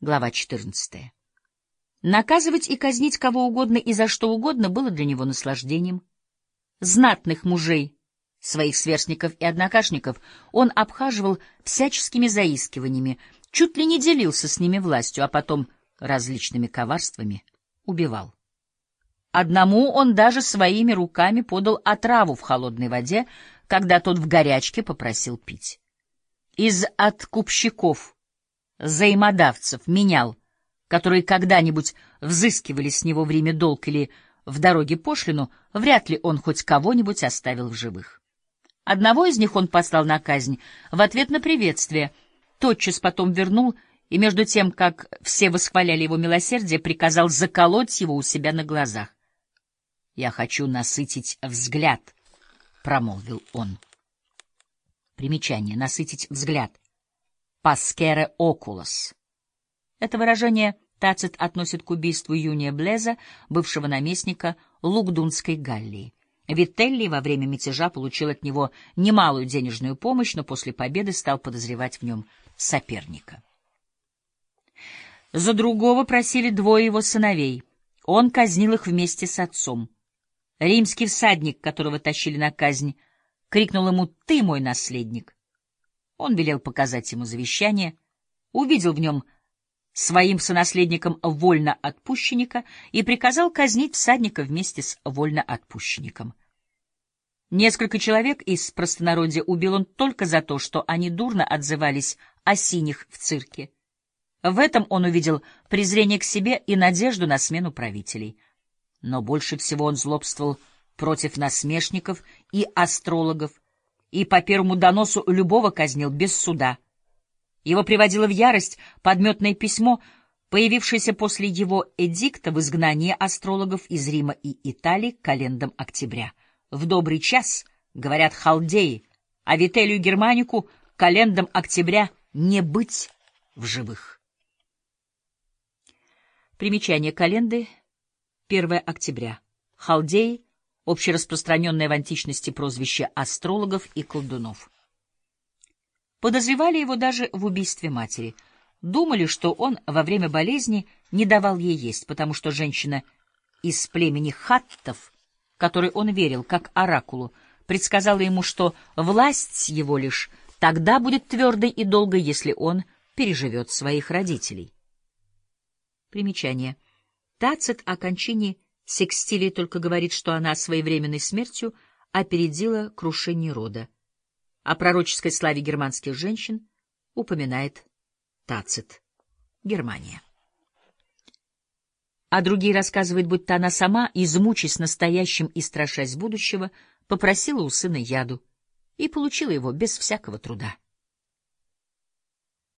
Глава 14. Наказывать и казнить кого угодно и за что угодно было для него наслаждением. Знатных мужей, своих сверстников и однокашников, он обхаживал всяческими заискиваниями, чуть ли не делился с ними властью, а потом различными коварствами убивал. Одному он даже своими руками подал отраву в холодной воде, когда тот в горячке попросил пить. Из откупщиков взаимодавцев менял, которые когда-нибудь взыскивали с него время долг или в дороге пошлину, вряд ли он хоть кого-нибудь оставил в живых. Одного из них он послал на казнь в ответ на приветствие, тотчас потом вернул и между тем, как все восхваляли его милосердие, приказал заколоть его у себя на глазах. «Я хочу насытить взгляд», — промолвил он. Примечание. Насытить взгляд — «паскере окулос». Это выражение Тацит относит к убийству Юния Блеза, бывшего наместника Лугдунской Галлии. Вителли во время мятежа получил от него немалую денежную помощь, но после победы стал подозревать в нем соперника. За другого просили двое его сыновей. Он казнил их вместе с отцом. Римский всадник, которого тащили на казнь, крикнул ему «Ты мой наследник!» Он велел показать ему завещание, увидел в нем своим сонаследником вольноотпущенника и приказал казнить всадника вместе с вольноотпущенником. Несколько человек из простонародья убил он только за то, что они дурно отзывались о синих в цирке. В этом он увидел презрение к себе и надежду на смену правителей. Но больше всего он злобствовал против насмешников и астрологов, и по первому доносу любого казнил без суда. Его приводило в ярость подметное письмо, появившееся после его эдикта в изгнании астрологов из Рима и Италии к календам октября. В добрый час, говорят халдеи, а Вителию Германику календам октября не быть в живых. Примечание календы 1 октября. Халдеи общераспространенное в античности прозвище астрологов и колдунов. Подозревали его даже в убийстве матери. Думали, что он во время болезни не давал ей есть, потому что женщина из племени хаттов, которой он верил как оракулу, предсказала ему, что власть его лишь тогда будет твердой и долгой, если он переживет своих родителей. Примечание. Тацит о кончине Секстилий только говорит, что она своевременной смертью опередила крушение рода. О пророческой славе германских женщин упоминает Тацит. Германия. А другие рассказывают, будто она сама, измучаясь настоящим и страшась будущего, попросила у сына яду и получила его без всякого труда.